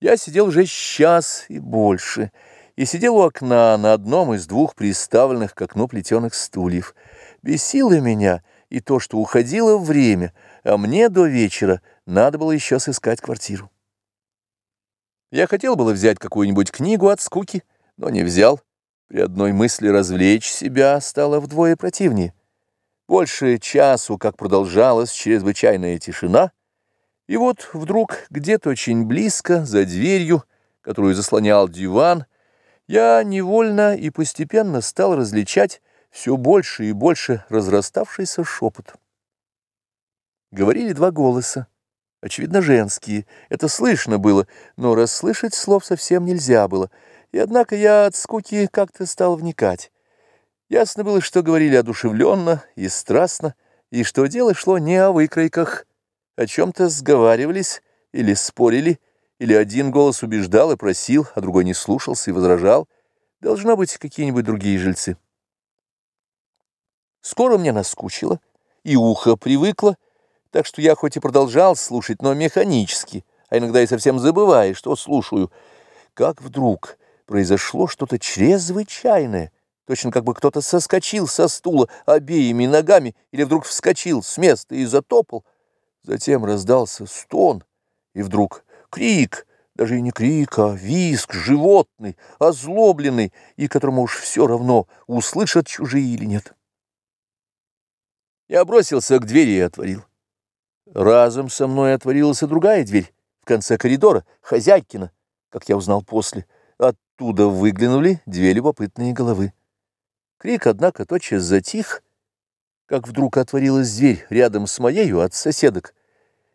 Я сидел уже час и больше, и сидел у окна на одном из двух приставленных к окну плетеных стульев. Бесило меня и то, что уходило время, а мне до вечера надо было еще сыскать квартиру. Я хотел было взять какую-нибудь книгу от скуки, но не взял. При одной мысли развлечь себя стало вдвое противнее. Больше часу, как продолжалась чрезвычайная тишина, и вот вдруг где-то очень близко, за дверью, которую заслонял диван, я невольно и постепенно стал различать все больше и больше разраставшийся шепот. Говорили два голоса, очевидно, женские. Это слышно было, но расслышать слов совсем нельзя было. И однако я от скуки как-то стал вникать. Ясно было, что говорили одушевленно и страстно, и что дело шло не о выкройках, о чем-то сговаривались или спорили, или один голос убеждал и просил, а другой не слушался и возражал. Должно быть, какие-нибудь другие жильцы. Скоро мне наскучило, и ухо привыкло, так что я хоть и продолжал слушать, но механически, а иногда и совсем забывая, что слушаю, как вдруг произошло что-то чрезвычайное, точно как бы кто-то соскочил со стула обеими ногами или вдруг вскочил с места и затопал, Затем раздался стон, и вдруг крик, даже и не крик, а визг животный, озлобленный, и которому уж все равно, услышат чужие или нет. Я бросился к двери и отворил. Разом со мной отворилась и другая дверь в конце коридора, хозяйкина, как я узнал после. Оттуда выглянули две любопытные головы. Крик, однако, тотчас затих, как вдруг отворилась дверь рядом с моею от соседок,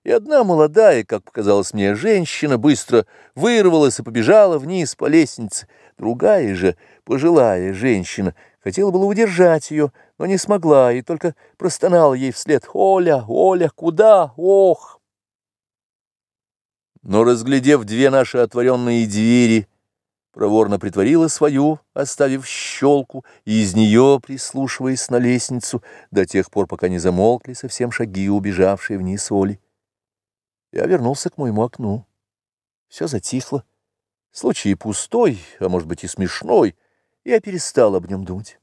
и одна молодая, как показалось мне, женщина быстро вырвалась и побежала вниз по лестнице. Другая же, пожилая женщина, хотела было удержать ее, но не смогла, и только простонала ей вслед «Оля, Оля, куда? Ох!» Но, разглядев две наши отворенные двери, проворно притворила свою, оставив щелку, и из нее, прислушиваясь на лестницу, до тех пор, пока не замолкли совсем шаги, убежавшие вниз Оли. Я вернулся к моему окну. Все затихло. Случай пустой, а может быть и смешной, я перестал об нем думать.